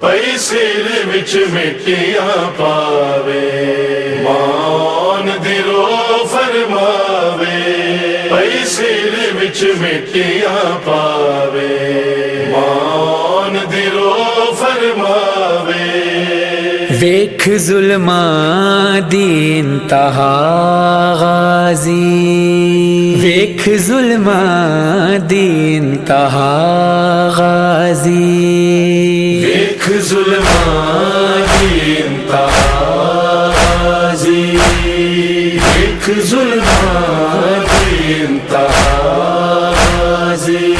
پیسے وچ مٹیاں پاوے مان دلو فرماوے پیسے وچ مٹیاں پاوے مان دلو فرماوے ویکھ ظلم دی انتہا غازی ویکھ ظلم دی انتہا غازی ظلم تازی ایک ظلم تازی۔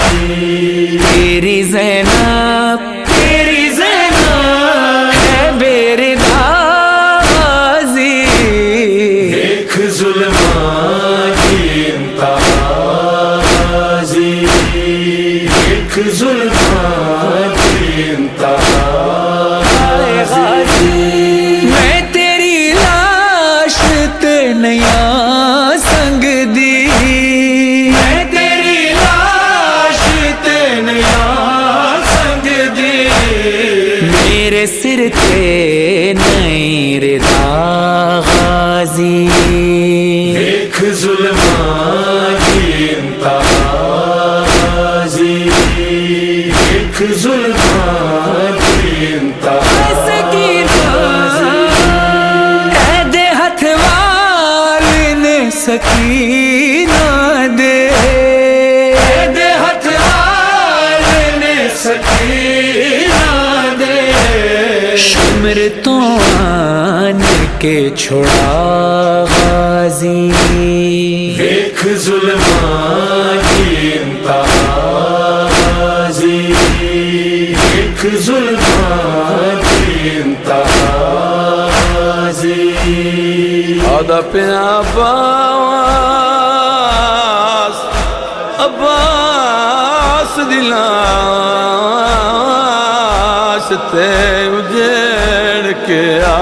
تیری زین میرے سر تے نہیں رضا غازی۔ ایک ظلم ایک ظلم سکینہ دے۔ دے ہتھ سکینہ دے شمر تو آن کے چھوڑا غازی۔ ایک ظلم ایک ظلم آدھا پیا عباس عباس دلاس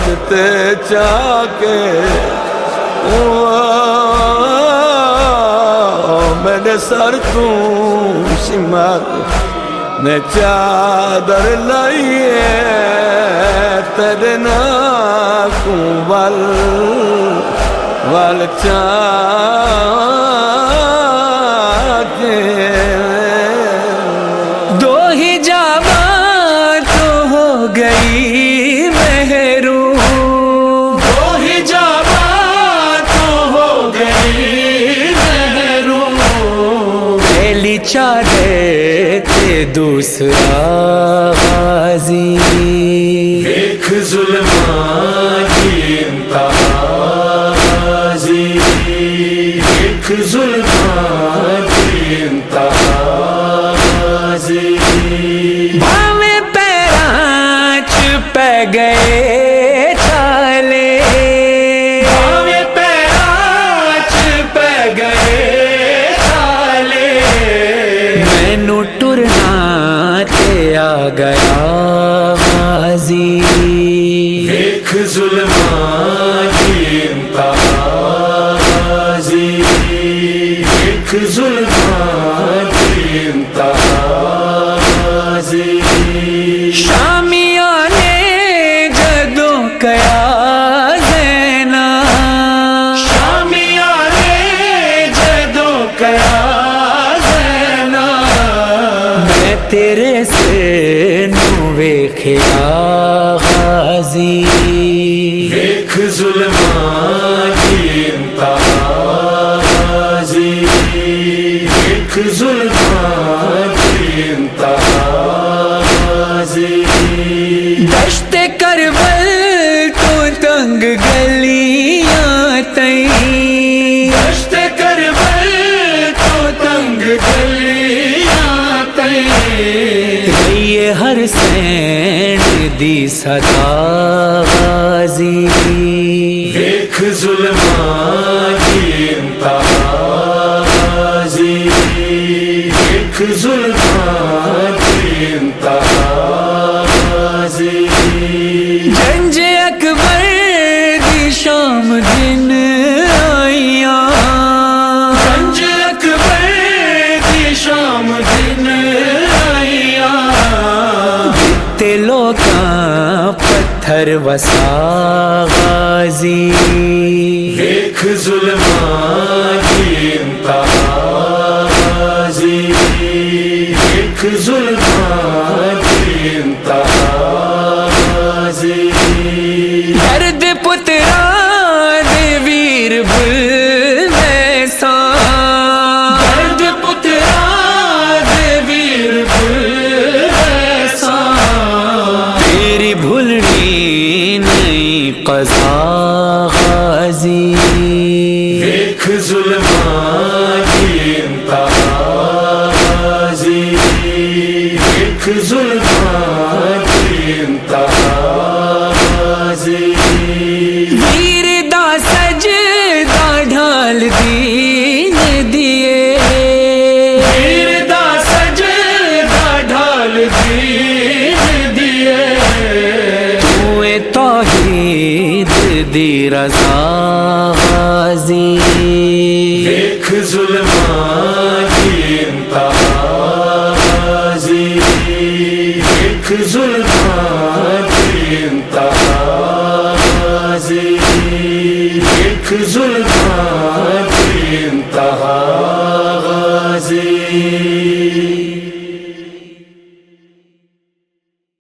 کھڑتے چاکے میرے سر تو سمت نے چادر لائیے تیرے ناکوں وال وال چاکے پہلی چادر دوسرا غازی۔ ایک ظلم تازی ایک ظلم تازی بھاوے پیرانچ پہ گئے۔ غازی ایک ظلم تازی ایک ظلم تازی شامیوں نو ویکھیا غازی۔ ظلم تازی ظلم یہ ہر سین دی سدا بازی دیکھ ظلم کی انتہازی۔ دیکھ ظلم کی انتہازی۔ وسا غازی۔ دیکھ ظلمان کی انتہازی دیکھ ظلمان کی انتہازی درد پترا دے ویر بل غازی توحید دی رضا غازی دیکھ ظلمان کی انتہازی دیکھ ظلمان کی انتہازی دیکھ ظلمان کی انتہا انتہازی